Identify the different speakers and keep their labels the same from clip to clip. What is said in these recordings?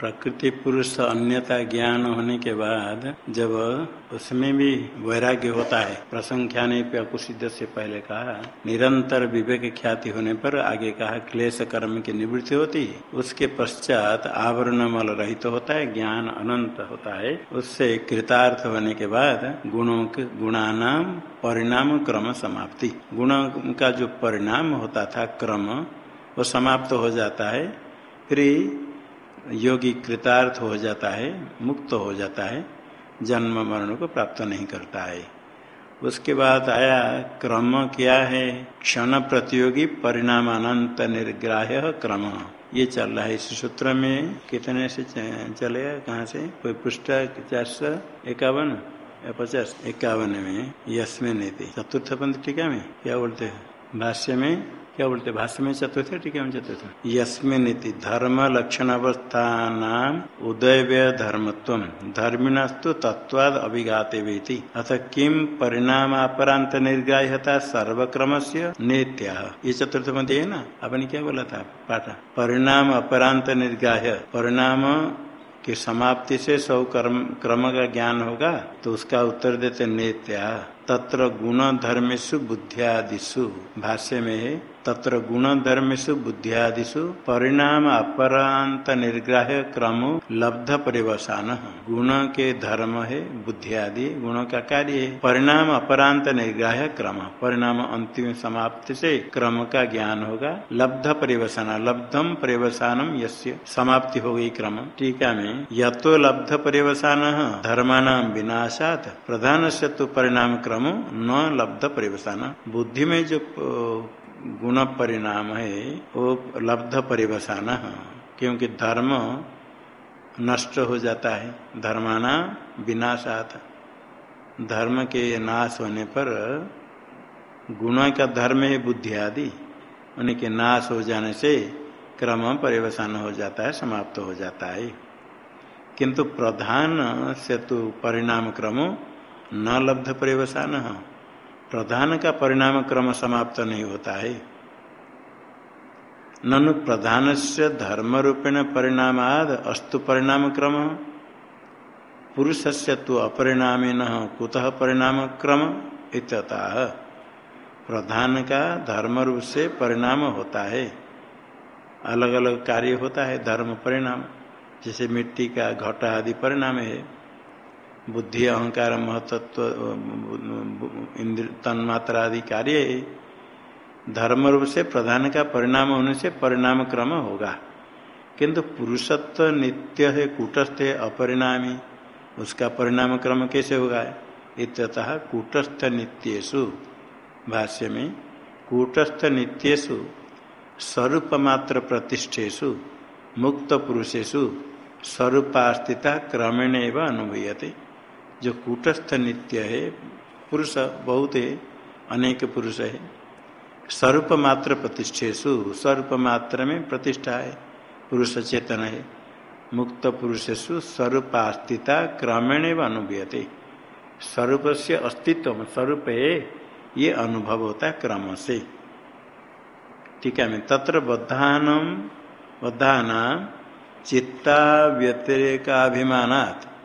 Speaker 1: प्रकृति पुरुष अन्यता ज्ञान होने के बाद जब उसमें भी वैराग्य होता है, प्रसंख्या ने अकुसिद्ध से पहले कहा, निरंतर विवेक ख्याति होने पर आगे कहा, क्लेश कर्म की निवृत्ति होती है। उसके पश्चात आवरण मल रहित तो होता है, ज्ञान अनंत होता है। उससे कृतार्थ होने के बाद गुणों के गुणानाम परिणाम क्रम समाप्ति। गुण का जो परिणाम होता था क्रम, वो समाप्त हो जाता है। फिर योगी कृतार्थ हो जाता है, मुक्त हो जाता है, जन्म मरण को प्राप्त नहीं करता है। उसके बाद आया, क्रम क्या है? क्षण प्रतियोगी परिणाम अनंत निर्ग्राह्य क्रम। ये चल रहा है इस सूत्र में। कितने से चलेगा कहाँ से? कोई पृष्ठ, चार सौ इक्यावन? या पचास? इक्यावन में। यशमें नीति चतुर्थ पंथ टीका में? क्या बोलते हैं? भाष्य में? क्या बोलते, भाष्य में चतुर्थ टीका में चतुर्थ यस्मिन धर्म लक्षण अवस्था नाम उदय व्यय धर्मत्व धर्मिणस्तु तत्वाद अभिघाते अथ किम परिणाम अपरांत निर्ग्राह्यता सर्वक्रम से नित्या? ये चतुर्थ मध्य है ना? आपने क्या बोला था, पाठ? परिणाम अपरांत निर्ग्राह्य परिणाम की समाप्ति से सौ कर्म, क्रम का ज्ञान होगा तो उसका उत्तर देते नित्या। तत्र गुण धर्मेशु बुद्धियादिशु भाष्य में है तत्र गुण धर्मेशु बुद्धियादिशु परिणाम अपरांत निर्ग्राह क्रम लब्ध परिवसान। गुण के धर्म है, बुद्धियादि गुणों का कार्य है। परिणाम अपरांत निर्ग्राह क्रम। परिणाम अंतिम समाप्ति से क्रम का ज्ञान होगा। लब्ध परिवसान, लब्धम परिवसानम यस्य समाप्ति हो गई क्रम। टीका में यतो लब्ध परिवसान धर्मान विनाशात प्रधान से तो परिणाम क्रम न लब्ध परिवसान। बुद्धि में जो गुण परिणाम है, वो लब्ध परिवसान क्योंकि धर्म नष्ट हो जाता है, धर्माना विनाशात। धर्म के नाश होने पर गुण का धर्म है बुद्धि आदि उनके नाश हो जाने से क्रम परिवसान हो जाता है, समाप्त हो जाता है। किंतु प्रधान से तो परिणाम क्रम न लब्ध परिवसान प्रधान का परिणाम क्रम समाप्त नहीं होता है। ननु प्रधान से धर्म रूपेण परिणामाद अस्तु परिणाम क्रम पुरुष से तो अपरिणाम न कुतः परिणाम क्रम इतता प्रधान का धर्म रूप से परिणाम होता है। अलग अलग कार्य होता है, धर्म परिणाम, जैसे मिट्टी का घटा आदि परिणाम है। बुद्धि, अहंकार, महतत्व, इंद्र तन्मात्रा आदि कार्य धर्म रूप से प्रधान का परिणाम होने से परिणाम क्रम होगा। किंतु पुरुषत्व नित्य है, कूटस्थ है, अपरिणामी, उसका परिणाम क्रम कैसे होगा? इत्यतः कूटस्थ नित्येशु भाष्य में, कूटस्थ नित्येशु स्वरूप मात्र प्रतिष्ठेशु मुक्त पुरुषेशु स्वरूपास्थिता क्रमेण एवं अनुभूयते। जो कूटस्थ नित्य है, पुरुष बहुत है, अनेक पुरुष है, स्वरूप मात्र प्रतिष्ठेशु स्वरूप मात्र में प्रतिष्ठा है, पुरुष चेतन है, मुक्त पुरुषेशु स्वरूपास्थिता क्रमेण एवं अनुभूयते। स्वरूप से अस्तित्व, स्वरूप है, ये अनुभव होता है क्रम से ठीक है तत्र बद्धान बद्धाना चित्ता व्यतिरेकाभिमानात्।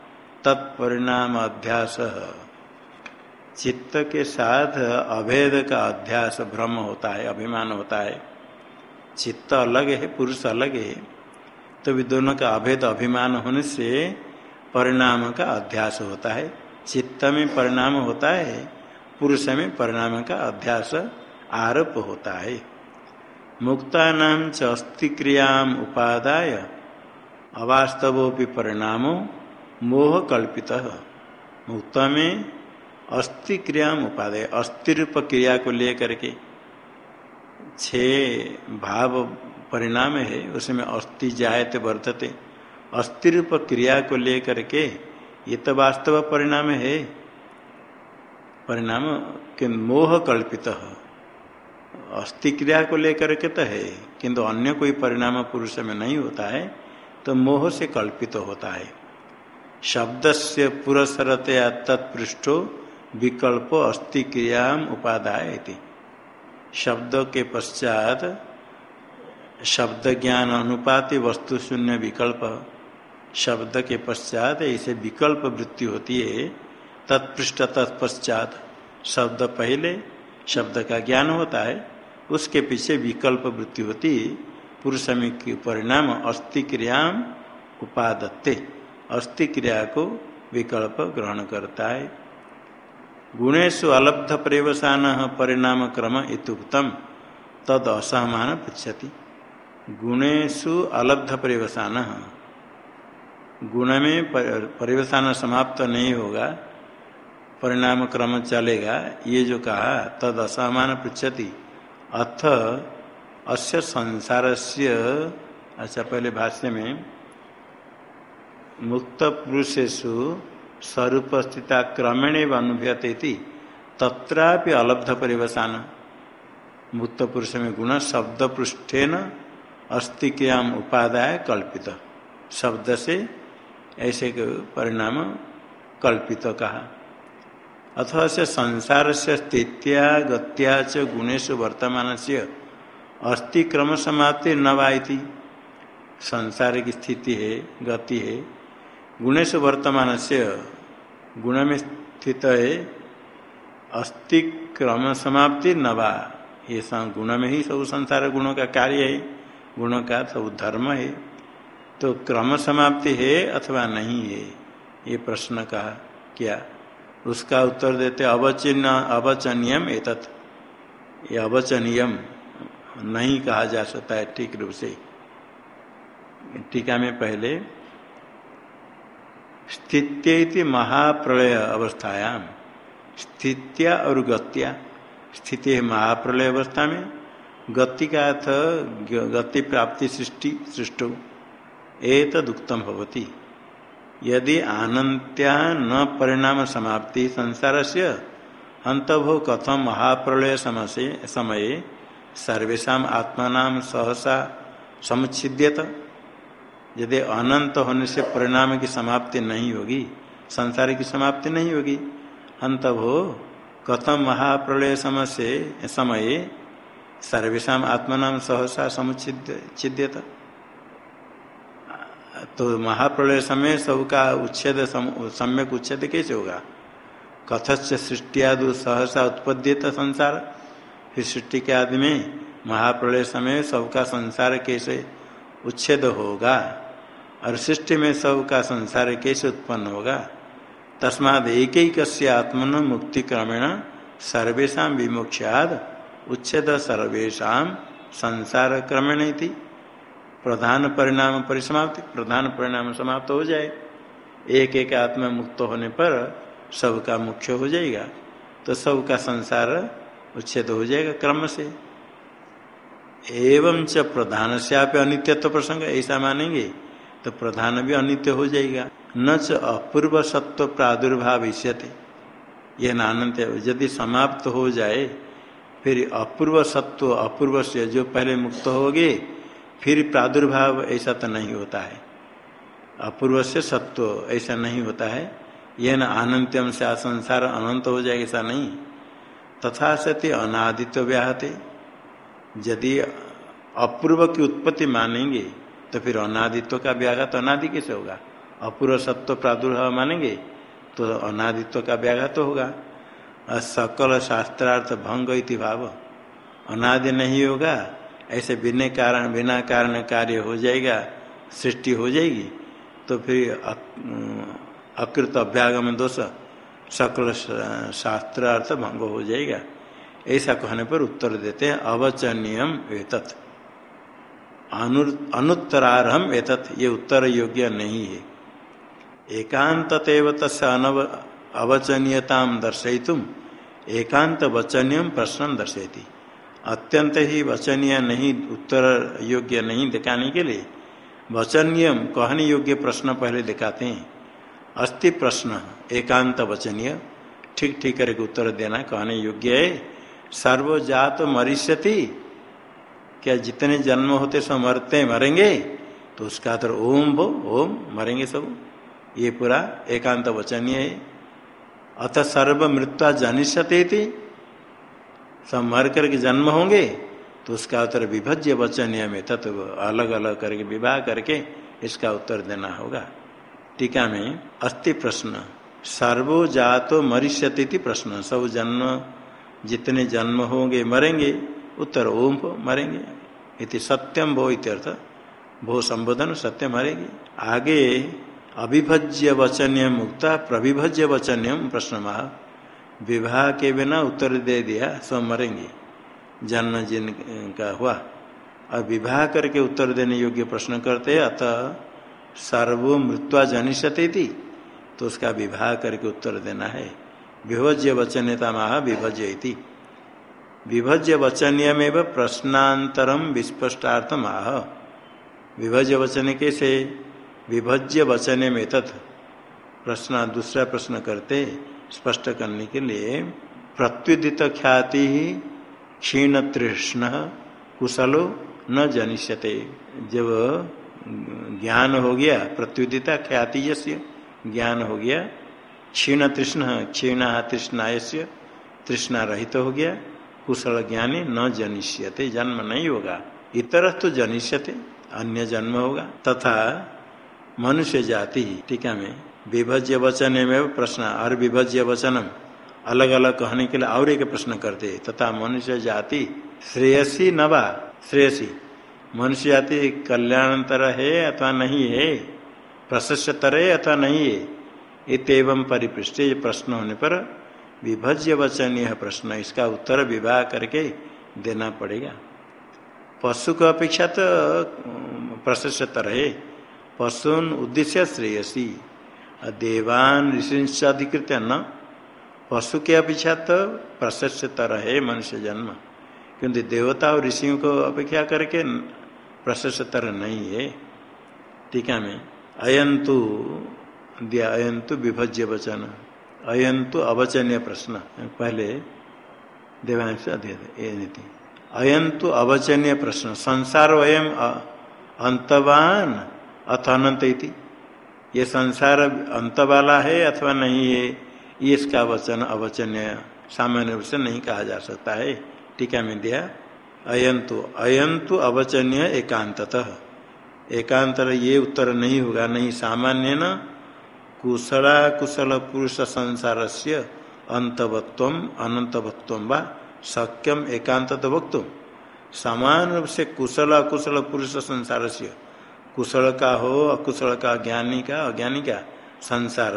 Speaker 1: तत्परिणाम अध्यास चित्त के साथ अभेद का अध्यास भ्रम होता है, अभिमान होता है। चित्त अलग है, पुरुष अलग है तो भी दोनों का अभेद, अभिमान होने से परिणाम का अध्यास होता है। चित्त में परिणाम होता है, पुरुष में परिणाम का अध्यास आरोप होता है। मुक्ता नाम च अस्थि क्रिया उपादाय अवास्तवोपि परिणामों मोह कल्पित। मुक्त में अस्थि क्रिया उपादय, अस्थि रूप क्रिया को लेकर के छे भाव परिणाम है, उसमें अस्थि जायते वर्धते अस्थि रूप क्रिया को लेकर के ये तो वास्तव परिणाम है। परिणाम कि मोह कल्पित। अस्थि क्रिया को लेकर के तो है, किंतु अन्य कोई परिणाम पुरुष में नहीं होता है तो मोह से कल्पित होता है। शब्द से पुरसरतया तत्पृष्ठो विकल्प अस्थि क्रिया उपादाय शब्द के पश्चात शब्द ज्ञान अनुपाति वस्तु शून्य विकल्प। शब्द के पश्चात ऐसे विकल्प वृत्ति होती है तत्पृष्ठ तत्पश्चात शब्द पहले शब्द का ज्ञान होता है, उसके पीछे विकल्प वृत्ति होती पुरुष में परिणाम अस्थि क्रिया उपादत्ते। अस्थि क्रिया को विकल्प ग्रहण करता है। गुणेशु अलब्ध प्रवसान परिणाम क्रम इतुक्तम तद असहमान पृछति गुणेशु अलब्ध प्रवसान गुण में परिवेशान समाप्त नहीं होगा परिणाम क्रम चलेगा, ये जो कहा, तद असमान पृछति अथ, अस्य संसार से अच्छा पहले भाष्य में मुक्त पुरुषेशु स्वरूप क्रमेण अनुभूयते तत्रापि अलब्ध परिवसान मुक्त पुरुष में गुण शब्द पृष्ठेन अस्तिक्रियाम उपादाय कल्पित। शब्द से ऐसे परिणाम कल्पित कहा अथवा से संसार से स्थित्या, गत्या च गुणेश वर्तमान से अस्थि क्रम समाप्ति न संसार की स्थिति है, गति है गुणेश वर्तमान से गुण में स्थित है अस्थि क्रम समाप्ति नवा। ये गुण में ही सब संसार गुणों का कार्य है, गुणों का सब धर्म है। तो क्रम समाप्ति है अथवा नहीं है, ये प्रश्न कहा क्या? उसका उत्तर देते अवचिन्न, अवचनियम एतत्। ये अवचनियम नहीं कहा जा सकता है, ठीक रूप से। टीका में पहले स्थित्य महाप्रलय अवस्थायाम। स्थित्या और गत्या। स्थिति है महाप्रलय अवस्था में गति का अर्थ गति प्राप्ति सृष्टि सृष्टि। एक दुक्तम भवती। यदि आनंत्या न परिणाम समाप्ति संसार से अंतभो कथम महाप्रलय समय सर्वेशा आत्मा सहसा समुच्छिद्यत। यदि अनंत होने से परिणाम की समाप्ति नहीं होगी, संसार की समाप्ति नहीं होगी। अंत हो कथम महाप्रलय समय से समय सर्वेशा आत्मा सहसा समुचित समुच्छिद्यत तो महाप्रलय समय सबका उच्छेद सम्यक उच्छेद कैसे होगा? कथच सृष्टियादि सहसा उत्पद्यत संसार। फिर सृष्टि के आदि में महाप्रलय समय सबका संसार कैसे उच्छेद होगा? और सृष्टि में सबका संसार कैसे उत्पन्न होगा? तस्माद एक ही कस्य आत्मन मुक्ति क्रमेण सर्वेशा विमोक्षाद उच्छेद सर्वेशा संसार क्रमेण थी प्रधान परिणाम परिसमाप्ति, प्रधान परिणाम समाप्त हो जाए। एक एक आत्मा मुक्त होने पर सबका मुख्य हो जाएगा। तो सबका संसार उच्छेद हो जाएगा क्रम से। एवं च प्रधान से आप अनित्यत्व प्रसंग, ऐसा मानेंगे? तो प्रधान भी अनित्य हो जाएगा। न च अपूर्व सत्व प्रादुर्भाव इष्यते यह नानंत यदि समाप्त हो जाए, फिर अपूर्व सत्व, अपूर्व से जो पहले मुक्त हो गए फिर प्रादुर्भाव ऐसा तो नहीं होता है। अपूर्व से सत्व ऐसा नहीं होता है। यह न अनंत्यम से संसार अनंत हो जाए ऐसा नहीं। तथा सत्य अनादित्य व्याहते। यदि अपूर्व की उत्पत्ति मानेंगे तो फिर अनादित्व का व्याघात अनादि कैसे होगा? अपूर्व सत्व प्रादुर्भाव मानेंगे तो अनादित्व का व्याघात तो होगा। सकल शास्त्रार्थ भंग इति भाव। अनादि नहीं होगा, ऐसे बिना कारण बिना कारण कार्य हो जाएगा, सृष्टि हो जाएगी तो फिर अकृत अभ्यागम दोष सकल शास्त्रार्थ भंग हो जाएगा। ऐसा कहने पर उत्तर देते हैं, अवचनियम एतत्। अनुत्तरारहम एतत्, ये उत्तर योग्य नहीं है। एकांत तस् अनव, अवचनीयता दर्शयितुम एकांत वचनीय प्रश्न दर्शयती। अत्यंत ही वचनीय नहीं उत्तर योग्य नहीं दिखाने के लिए वचनीय कहने योग्य प्रश्न पहले दिखाते हैं। अस्ति प्रश्न एकांत वचनीय ठीक ठीक करके उत्तर देना कहने योग्य है। सर्वजात मरिष्यति क्या जितने जन्म होते सब मरते मरेंगे? तो उसका तो ओम वो, ओम, मरेंगे सब। ये पूरा एकांत वचनीय है। अथ सर्व मृत्यु जनिष्यते थी सब मर करके जन्म होंगे तो उसका उत्तर विभज्य वचन में तत्व अलग अलग करके, विवाह करके इसका उत्तर देना होगा। टीका में अस्थि प्रश्न, सर्वो जातो मरिष्यति प्रश्न। सब जन्म, जितने जन्म होंगे, मरेंगे उत्तर ओम मरेंगे। इति सत्यम भो इत्यर्थ भो संबोधन सत्य मरेगी। आगे, अभिभज्य वचन्य मुक्ता प्रविभज्य वचन्यम प्रश्न महा विवाह के बिना उत्तर दे दिया, सब मरेंगे। जन्म जिन का हुआ। और विवाह करके उत्तर देने योग्य प्रश्न करते, अतः सर्व मृत्वा जनिष्यते थी तो उसका विवाह करके उत्तर देना है। विभज्य वचनता महा विभज्य विभज्य वचनीय में प्रश्नातरम विस्पष्टार्थ आह विभज्य वचन कैसे? विभज्य वचन में तथ प्रश्न, दूसरा प्रश्न करते, स्पष्ट करने के लिए, प्रत्युदित ख्याति क्षीण तृष्ण, कुशलो न जनिष्यते। जब ज्ञान हो गया, प्रत्युदिता ख्याति ज्ञान हो गया, क्षीण तृष्ण, क्षीण तृष्णाय तृष्णा रहित हो गया कुशल ज्ञानी न जनिष्यते, जन्म नहीं होगा। इतर तो जनिष्यते, अन्य जन्म होगा। तथा मनुष्य जाति टीका में विभज्य वचन में प्रश्न, और विभज्य वचनम अलग अलग कहने के लिए और एक प्रश्न करते तथा मनुष्य जाति, श्रेयसी नवा श्रेयसी। मनुष्य जाति कल्याणतर है अथवा नहीं है? प्रशस्तर है अथवा नहीं है? इतम परिपृष्ट प्रश्न होने पर विभज्य वचन यह प्रश्न इसका उत्तर विवाह करके देना पड़ेगा। पशु का अपेक्षा तो प्रशस्तर है पशुन उद्देश्य श्रेयसी। देवान ऋषि अधिकृत न? पशु के अपेक्षा तो प्रशस्तर है मनुष्य जन्म। क्योंकि देवता और ऋषियों को अपेक्षा करके प्रशस्तर नहीं है। टीका में। अयंतु दिया अयंतु विभज्य वचन। अयंतु अवचनीय प्रश्न पहले देवांश नीति। अयंतु अवचनीय प्रश्न, संसार वयम अंतवान अथ अनंत ये संसार अंत वाला है अथवा नहीं है, ये इसका वचन अवचन्य सामान्य रूप से नहीं कहा जा सकता है। टीका में दिया अयंतु अयंतु अवचन्य एकांततः। एकांतर ये उत्तर नहीं होगा, नहीं सामान्य न कुशला कुशल पुरुष संसार से अंतवत्व अनंतवत्व व सक्यम एकांत वक्त समान रूप से कुशल अकुशल पुरुष संसार से कुशल का हो, अकुशल का, ज्ञानी का, अज्ञानी का संसार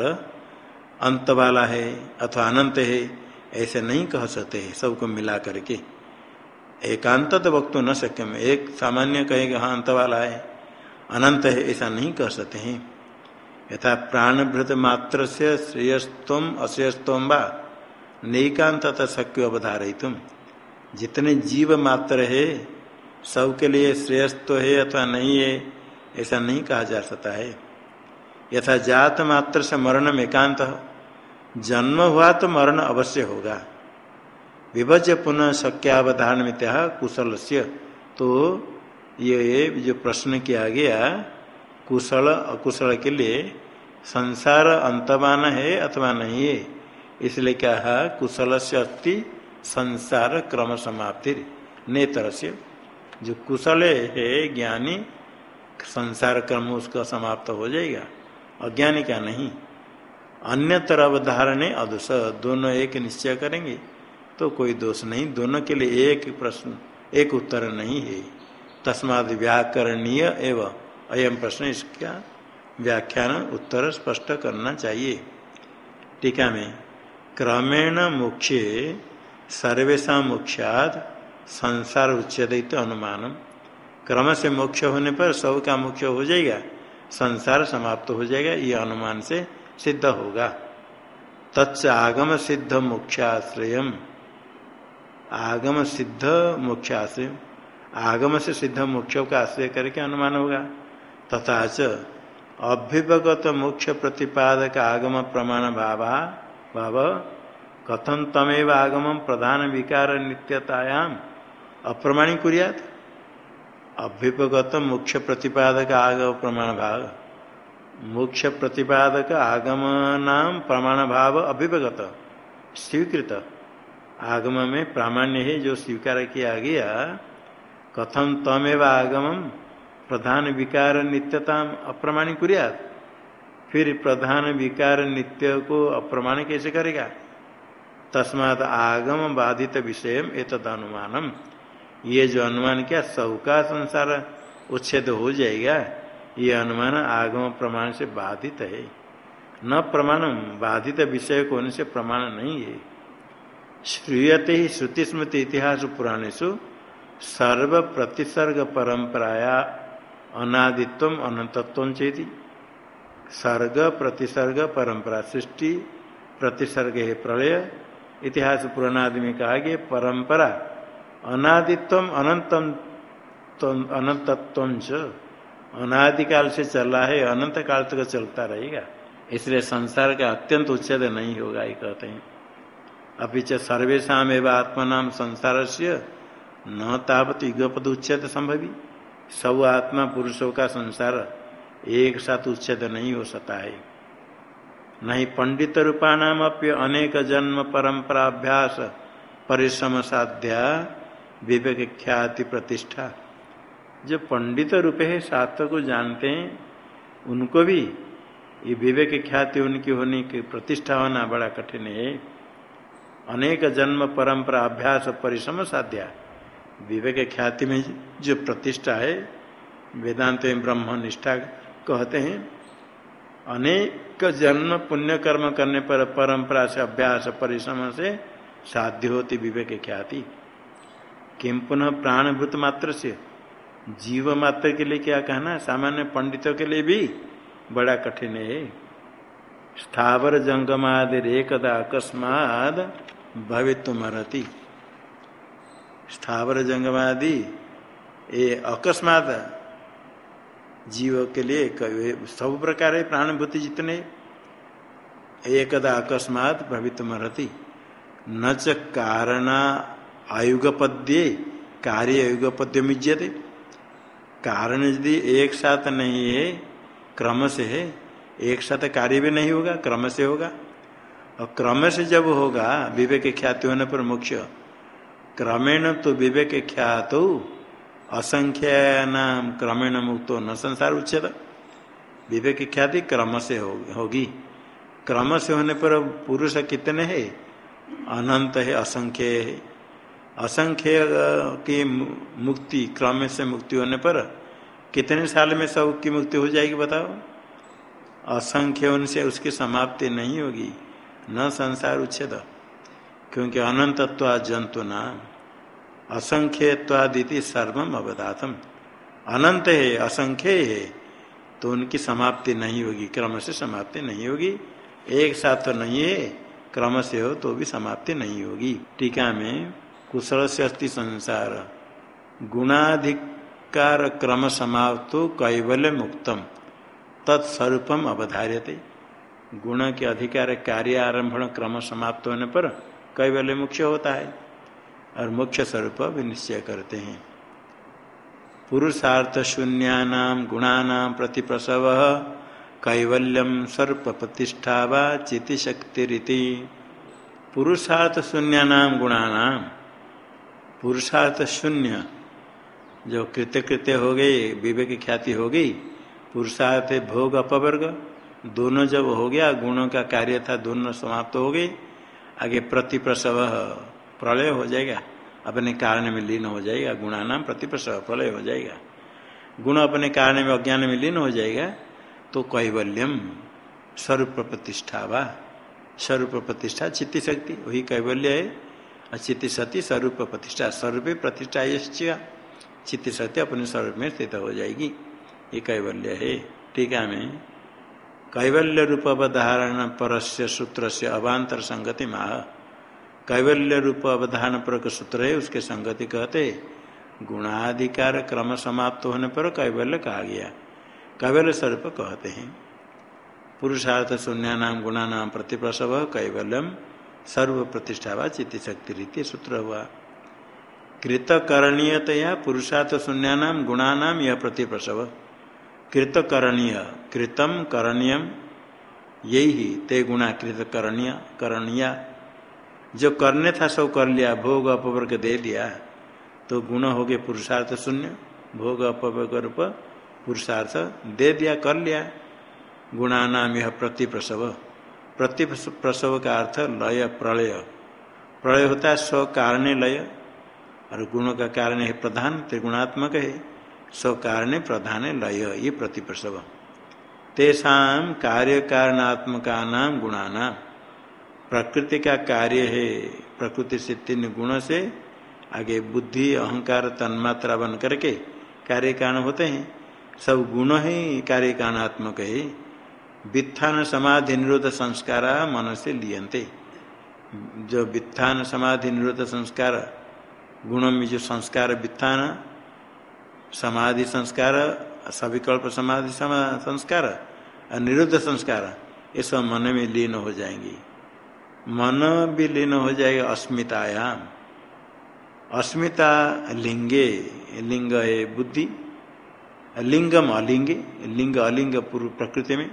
Speaker 1: अंत वाला है अथवा अनंत है, ऐसे नहीं कह सकते, सबको मिला करके। एकांत तो वक्त न सक्यम एक सामान्य कहेगा हाँ अंत वाला है, अनंत है, ऐसा नहीं कह सकते हैं। यथा प्राणभृत मात्र से श्रेयस्तम, अश्रेयस्तम व? नैकांत शक्य अवधारय जितने जीव मात्र है, सबके लिए श्रेयस्त है अथवा नहीं है, ऐसा नहीं कहा जा सकता है। यथा जात मात्र से मरण एकांत। जन्म हुआ तो मरण अवश्य होगा। विभज्य पुनः शक्यावधारण में कुशल से तो ये जो प्रश्न किया गया कुशल अकुशल के लिए संसार अंतमान है अथवा नहीं है? इसलिए क्या है कुशल से अस्थि संसार क्रम समाप्ति। नेतर से जो कुशल है ज्ञानी, संसार क्रम उसका समाप्त हो जाएगा। अज्ञानी का नहीं? अन्यतर अवधारणे अदोष। दोनों एक निश्चय करेंगे। तो कोई दोष नहीं। दोनों के लिए एक प्रश्न, एक उत्तर नहीं है। तस्माद व्याकरणीय एवं अयम प्रश्न इसका व्याख्यान उत्तर स्पष्ट करना चाहिए। टीका में क्रमेण मुख्य सर्वेशा मुख्याद संसार उच्चदित अनुमान क्रम से मोक्ष होने पर सब का मोक्ष हो जाएगा, संसार समाप्त हो जाएगा, ये अनुमान से सिद्ध होगा। तत्स आगम सिद्ध मोक्षाश्रय आगम सिद्ध मोक्षाश्रय आगम से सिद्ध मोक्ष का आश्रय करके अनुमान होगा। तथा च अभ्युपगत मोक्ष प्रतिपादक आगम प्रमाण भाव भाव कथन तमेव आगम प्रधान विकार नित्यतायाम अप्रमाणी कुरियात? अभ्युपगत मोक्ष प्रतिपादक आगम प्रमाण भाव। मोक्ष प्रतिपादक आगम नाम प्रमाण भाव अभ्युपगत, स्वीकृत। आगम में प्रामाण्य है जो स्वीकार किया गया। कथम तमेव आगम प्रधान विकार नित्यता अप्रमाणिक कुरिया। फिर प्रधान विकार नित्य को अप्रमाण कैसे करेगा? तस्मात आगम बाधित विषय एतद अनुमानम ये जो अनुमान क्या सबका संसार उच्छेद हो जाएगा, ये अनुमान आगम प्रमाण से बाधित है। न प्रमाणम, बाधित विषय को होने से प्रमाण नहीं है। श्रूयते ही श्रुति स्मृति इतिहास पुराणेशु सर्व प्रतिसर्ग परंपराया अनादित्व अनंतत्व चेती। सर्ग, प्रतिसर्ग, परंपरा सृष्टि, प्रतिसर्ग है प्रलय, इतिहास पुराणादि में कहा गया, परंपरा। अनादित्व अनंतम अनंतत्व अनादिकाल से चला है अनंत काल तक चलता रहेगा। इसलिए संसार का अत्यंत उच्छेद नहीं होगा, ये कहते हैं। अभी च सर्वेशा एवं आत्मा संसार से न तावत युगपद उच्छेद संभवी। सब आत्मा पुरुषों का संसार एक साथ उच्छेद नहीं हो सकता है। नहीं पंडित रूपाणाम अप्य अनेक जन्म परंपरा अभ्यास परिश्रम साध्या विवेक ख्याति प्रतिष्ठा। जो पंडित रूप है शास्त्र को जानते हैं, उनको भी ये विवेक ख्याति उनकी होने की प्रतिष्ठा होना बड़ा कठिन है। अनेक जन्म परंपरा अभ्यास परिश्रम साध्या। विवेक ख्याति में जो प्रतिष्ठा है, वेदांत में ब्रह्म निष्ठा कहते हैं, अनेक जन्म पुण्य कर्म करने पर परंपरा से, अभ्यास, परिश्रम से साध्य होती विवेक ख्याति। किम पुनः प्राणभूत मात्र से? जीव मात्र के लिए क्या कहना सामान्य पंडितों के लिए भी बड़ा कठिन है। स्थावर जंगमादि एकदा अकस्माद भवित्व मरती स्थावर जंगमादि, ये अकस्मात जीव के लिए सब प्रकार है प्राणभूति जितने, एकदा अकस्मात भवित मरती। न च कारण आयुगपद्ये, कार्य आयुगपद्य मिज्यते। कारण यदि एक साथ नहीं है, क्रम से है, एक साथ कार्य भी नहीं होगा, क्रम से होगा। और क्रम से जब होगा, विवेक ख्याति होने पर मुख्य क्रमेण तो विवेक ख्यात। असंख्य नाम क्रमेण मुक्तो न संसार उच्छेद। विवेक ख्याति क्रम से होगी। क्रम से होने पर पुरुष कितने है? अनंत है, असंख्य है। असंख्य की मुक्ति क्रम से मुक्ति होने पर कितने साल में सब की मुक्ति हो जाएगी बताओ? असंख्य उनसे उसकी समाप्ति नहीं होगी। न संसार उच्छेद। क्योंकि अनंतत्व जंतु नाम असंख्यवादिति सर्वम अवदातम। अनंत है, असंख्य है तो उनकी समाप्ति नहीं होगी, क्रम से समाप्ति नहीं होगी। एक साथ तो नहीं है, क्रम से हो तो भी समाप्ति नहीं होगी। टीका में कुशल से अस्थि संसार, गुणाधिकार क्रम समाप्तो कैवल्य मुक्तम, तत्स्वरूपम अवधार्यते। गुण के अधिकार कार्य आरंभ क्रम समाप्त होने पर कैवल्य मुख्य होता है और मुख्य स्वरूप भी निश्चय करते हैं। पुरुषार्थ शून्यानाम गुणानाम प्रति प्रसव कैवल्यम सर्प प्रतिष्ठा व चिति शक्ति रीति पुरुषार्थ शून्यानाम गुणानाम। पुरुषार्थ शून्य जो कृत्य कृत्य हो गए विवेक ख्याति हो गई, पुरुषार्थ भोग अपवर्ग, दोनों जब हो गया, गुणों का कार्य था, दोनों समाप्त हो गए आगे प्रतिप्रसव प्रलय हो जाएगा। अपने कारण में लीन हो जाएगा। गुणानाम प्रतिप्रसव प्रलय हो जाएगा। गुण अपने कारण में अज्ञान में लीन हो जाएगा तो कैवल्यम स्वरूप प्रतिष्ठा वा। स्वरूप प्रतिष्ठा चित्ती शक्ति, वही कैवल्य है। और चित्ती सती स्वरूप प्रतिष्ठा स्वरूप प्रतिष्ठा यश्चिया चित्ती शक्ति अपने स्वरूप में स्थित हो जाएगी। ये कैवल्य है। टीका में कैवल्य रूप अवधारण परस्य सूत्र से अवान्तर संगति माह कैवल्य रूप अवधान पर सूत्र है उसके संगति कहते गुणाधिकार क्रम समाप्त होने पर कैवल्य कहा गया। कैवल्य स्वरूप कहते हैं। पुरुषार्थ शून्य नाम गुणा नाम प्रतिप्रसव कैवल्यम सर्व प्रतिष्ठा व चित्त शक्ति रीति सूत्र हुआ कृत करणीयतया पुरुषार्थ शून्य नाम गुणा नाम यह प्रतिप्रसव। कृत करणीय कृतम करणीयम, यही ते गुणा कृत करणीय। करणीय जो करने था सब कर लिया, भोग अपवर्ग दे दिया। तो गुण हो गए पुरुषार्थ शून्य, भोग अपवर्ग रूप पुरुषार्थ दे दिया, कर लिया। गुणा नाम यह प्रतिप्रसव प्रति प्रसव का अर्थ लय, प्रलय। प्रलय होता है स्व कारण लय। और गुणों का कारण है प्रधान, त्रिगुणात्मक है। स्व कारण प्रधान लय, ये प्रतिप्रसव। तेषा कार्य कारणात्मका नाम गुणाना। प्रकृति का कार्य है, प्रकृति से तीन गुण से आगे बुद्धि, अहंकार, तन्मात्रा बन करके कार्य कारण होते हैं। सब गुण ही कार्य कारणात्मक है। वित्थान समाधि निरोध संस्कार मन से लियंते। जो वित्थान समाधि निरोध संस्कार, गुणों में जो संस्कार वित्थान समाधि संस्कार, सविकल्प समाधि संस्कार और निरुद्ध संस्कार ये सब मन में लीन हो जाएँगे। मन भी लीन हो जाएगा अस्मितायाम। अस्मिता लिंगे, लिंग है बुद्धि, लिंगम अलिंगे, लिंग अलिंग पूर्व प्रकृति में।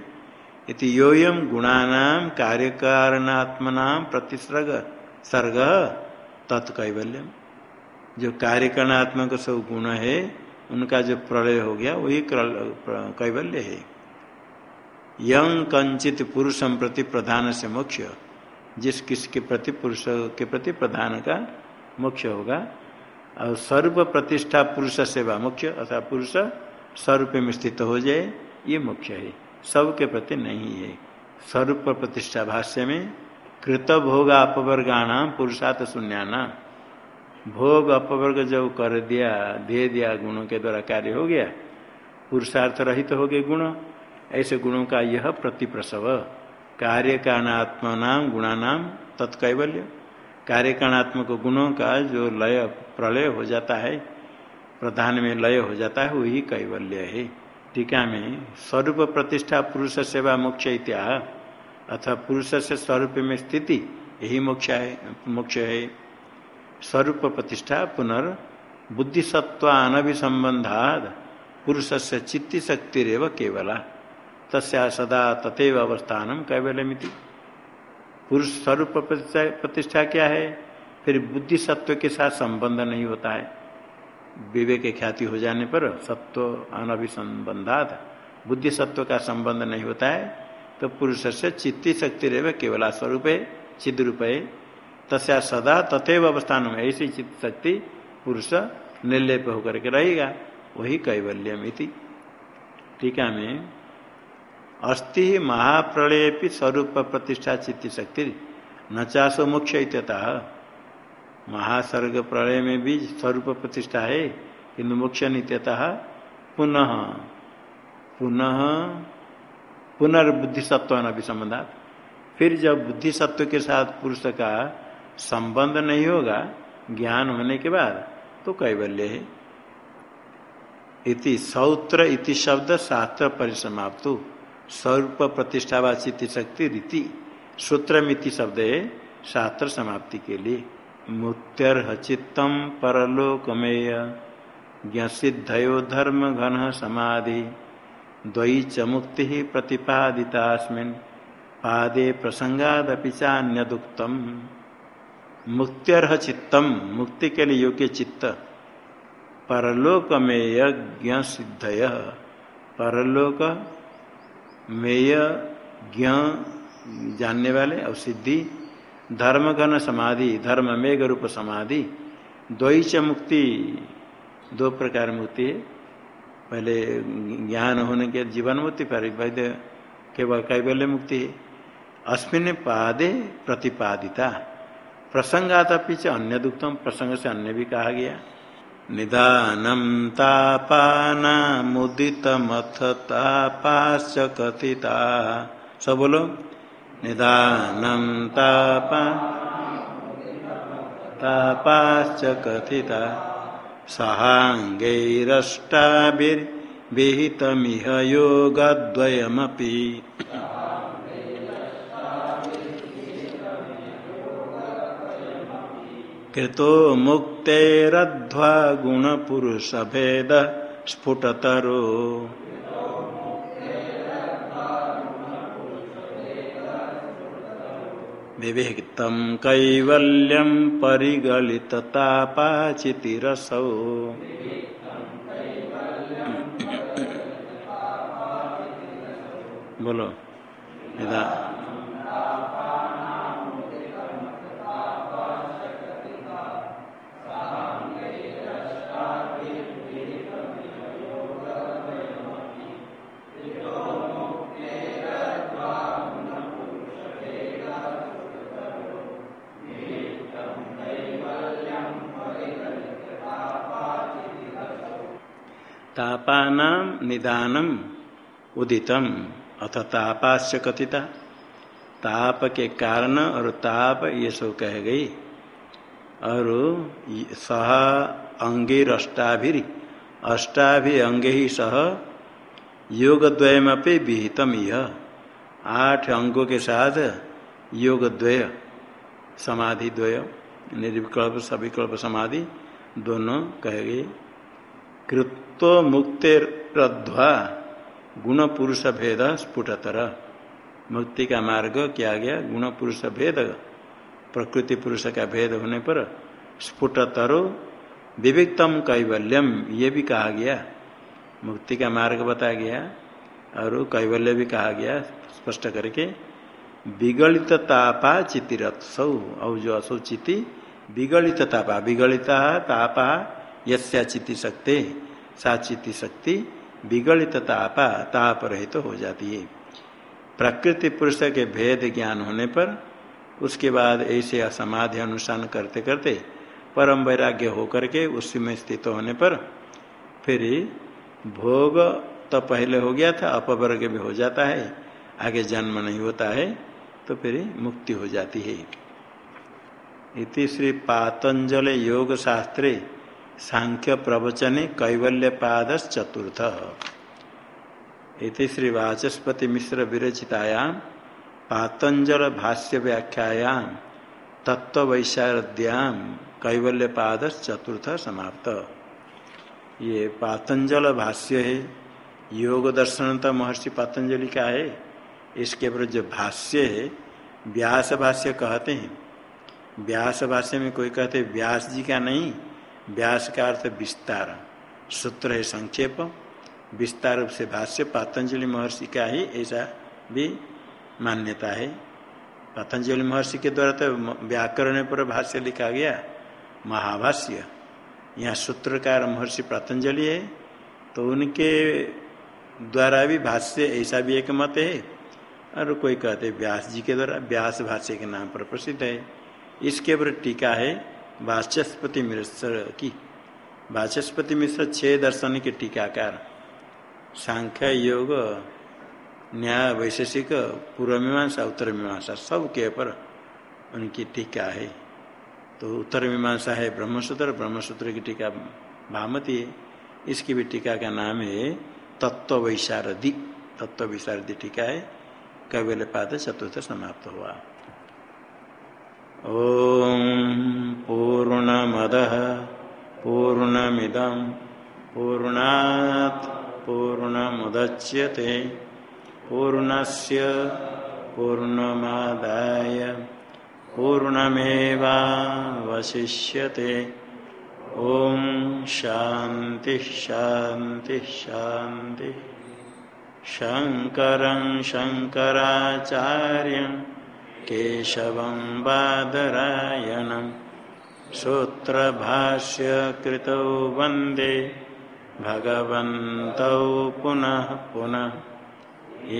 Speaker 1: इति योयम गुणानाम कार्यकारणात्मना प्रतिसर्ग, सर्ग तत्कैवल्यम। जो कार्यकरणात्मक सब गुण है उनका जो प्रलय हो गया वही कैवल्य है। यंग कंचित पुरुषम प्रति प्रधान से मोक्ष, जिस किसके प्रति पुरुष, के प्रति प्रधान का मोक्ष होगा। और सर्व प्रतिष्ठा पुरुष सेवा मुख्य अर्थात पुरुष स्वरूप में स्थित हो जाए, ये मुख्य है। सबके प्रति नहीं है। स्वरूप प्रतिष्ठा भाष्य में कृत भोग अपवर्गाणाम पुरुषार्थ शून्याना। भोग अपवर्ग जब कर दिया, दे दिया गुणों के द्वारा कार्य हो गया, पुरुषार्थ रहित तो हो गए गुण, ऐसे गुणों का यह प्रतिप्रसव। कार्य कारणात्मा नाम गुणानाम तत्कैवल्य। कार्य कारणात्मक गुणों का जो लय, प्रलय हो जाता है, प्रधान में लय हो जाता है, वही कैवल्य है। टीका में स्वरूप प्रतिष्ठा पुरुष सेवा मोक्ष इत्या। अथवा पुरुष से स्वरूप में स्थिति, यही मोक्ष है मोक्ष है। स्वरूप प्रतिष्ठा पुनर् बुद्धि सत्वानभिसंबंधाद पुरुष से चित्ती शक्ति रेव केवला। तस्या सदा तथेव अवस्थान कैवल्यमिति। पुरुष स्वरूप प्रतिष्ठा क्या है? फिर बुद्धि सत्व के साथ संबंध नहीं होता है। विवेक ख्याति हो जाने पर सत्व अनभिसंबंधात बुद्धि सत्व का संबंध नहीं होता है। तो पुरुष से चित्ती शक्ति रहे केवला स्वरूप चिद रूप तस्या सदा तथेव अवस्थान में ऐसी चित्त शक्ति, पुरुष निर्लेप होकर के रहेगा। वही कैवल्यम टीका में अस्थि महाप्रलय स्वरूप प्रतिष्ठा चित्त शक्ति न चाशो मुख्य महासर्ग प्रलय में भी स्वरूप प्रतिष्ठा है, किन्तु मुख्य नित्यतः पुनः पुनः पुनर्बुद्धि सत्व अभिसंबंधा फिर जब बुद्धि सत्व के साथ पुरुष का संबंध नहीं होगा, ज्ञान होने के बाद तो कैवल्य है। इति सौत्र इति शब्द शास्त्र परिसमाप्त। स्वरूप प्रतिष्ठावाचित शक्ति रीति। सूत्रमिति शब्द है, शास्त्र समाप्ति के लिए। मुक्त्यर्हचित्तम परलोकमेय। ज्ञसिद्धयो धर्म घन समाधि। द्वई च मुक्ति प्रतिपादितास्मिन्। पादे प्रसंगादपि चान्यदुक्तम। मुक्त्यर्ह चित्तम, मुक्ति के लिए योग्य चित्त। परलोक में यज्ञ सिद्धय। परलोक मेय ज्ञ जानने वाले और सिद्धि। धर्म घन समाधि, धर्म मेघ रूप समाधि। द्वैच मुक्ति, दो प्रकार मुक्ति है। पहले ज्ञान होने के जीवन मुक्ति पर केवल कैबल्य मुक्ति है। अस्मिन पादे प्रतिपादिता। प्रसंगात पीछे अन्य दुखतम प्रसंग से अन्य भी कहा गया। निदानम तापाना मुदित मथ तापाश्च कथिता सब बोलो। निदानं तापा तापाश्च कथिता सहाङ्गैरष्टाभिर्विहितमिह योगद्वयमपि। कृतो मुक्तेरध्वा गुणपुरुषभेद स्फुटतरो। कैवल्यम परिगलिततापाचितिरसौ। बोलो। तापाना निदानम उदितम अथ तापाश्य कथिता। ताप के कारण और ताप ये सब कह गई। और सह अंगे अष्टाभि अंगे ही सह योग द्वयमपि विहितम यह आठ अंगों के साथ योग द्वय समाधि द्वय निर्विकल्प, सविकल्प, समाधि दोनों कह गए कृत्व मुक्तिरध्वा गुण पुरुष भेद स्फुटतर। मुक्ति का मार्ग क्या गया? गुण पुरुष भेद प्रकृति पुरुष का भेद होने पर स्फुटतरो विविक्तम कैवल्यम, ये भी कहा गया। मुक्ति का मार्ग बताया गया और कैवल्य भी कहा गया, स्पष्ट करके। विगलित तापा चितिरत सौ और जो असौ चिति विगलित तापा विगलिता तापा यस्या शक्ति सा चिति शक्ति विगलित तापा ताप रहित तो हो जाती है। प्रकृति पुरुष के भेद ज्ञान होने पर, उसके बाद ऐसे असमाधि अनुष्ठान करते करते, परम वैराग्य होकर के उसी में स्थित होने पर, फिर भोग तो पहले हो गया था, अपवर्ग भी हो जाता है, आगे जन्म नहीं होता है तो फिर मुक्ति हो जाती है। इति श्री पातंजल योग शास्त्रे सांख्य प्रवचने कैवल्य पाद चतुर्थ इति श्री वाचस्पति मिश्र विरचितायाम पातंजल भाष्य व्याख्यायाम तत्व वैशारद्याम कैवल्य पाद चतुर्थ समाप्त। ये पातंजल भाष्य है योग दर्शन तो महर्षि पातंजलि का है, इसके ऊपर जो भाष्य है व्यास भाष्य कहते हैं। व्यास भाष्य में कोई कहते व्यास जी का नहीं व्यास का अर्थ विस्तार। सूत्र है संक्षेप। विस्तार रूप से भाष्य, पतंजलि महर्षि का ही ऐसा भी मान्यता है। पतंजलि महर्षि के द्वारा तो व्याकरण पर भाष्य लिखा गया। महाभाष्य। यहाँ सूत्रकार महर्षि पतंजलि है तो उनके द्वारा भी भाष्य ऐसा भी एक मत है। और कोई कहते व्यास जी के द्वारा, व्यास भाष्य के नाम पर प्रसिद्ध है। इसके ऊपर टीका है। वाचस्पति मिश्र की। वाचस्पति मिश्र छह दर्शन के टीकाकार। सांख्य योग, न्याय, वैशेषिक पूर्व मीमांसा उत्तर मीमांसा सब के ऊपर उनकी टीका है। तो उत्तर मीमांसा है ब्रह्मसूत्र ब्रह्मसूत्र की टीका भामती है। इसकी भी टीका का नाम है तत्व वैशारदी तत्व विशारदी टीका है। कविल पाद चतुर्थ समाप्त हुआ। ॐ पूर्णमदः पूर्णमिदं पूर्णात् पूर्णमुदच्यते। पूर्णस्य पूर्णमादाय पूर्णमेवावशिष्यते। ॐ शान्ति शान्ति शान्ति शङ्करं शङ्कराचार्यम् केशवं बादरायणं सूत्रभाष्यकृतौ वंदे भगवन्तौ पुनः पुनः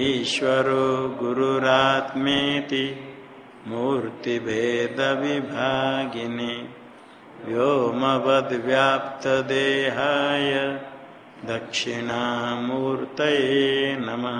Speaker 1: ईश्वरो गुरुरात्मेति मूर्तिभेदविभागिने व्योमवद्व्याप्तदेहाय दक्षिणामूर्तये नमः।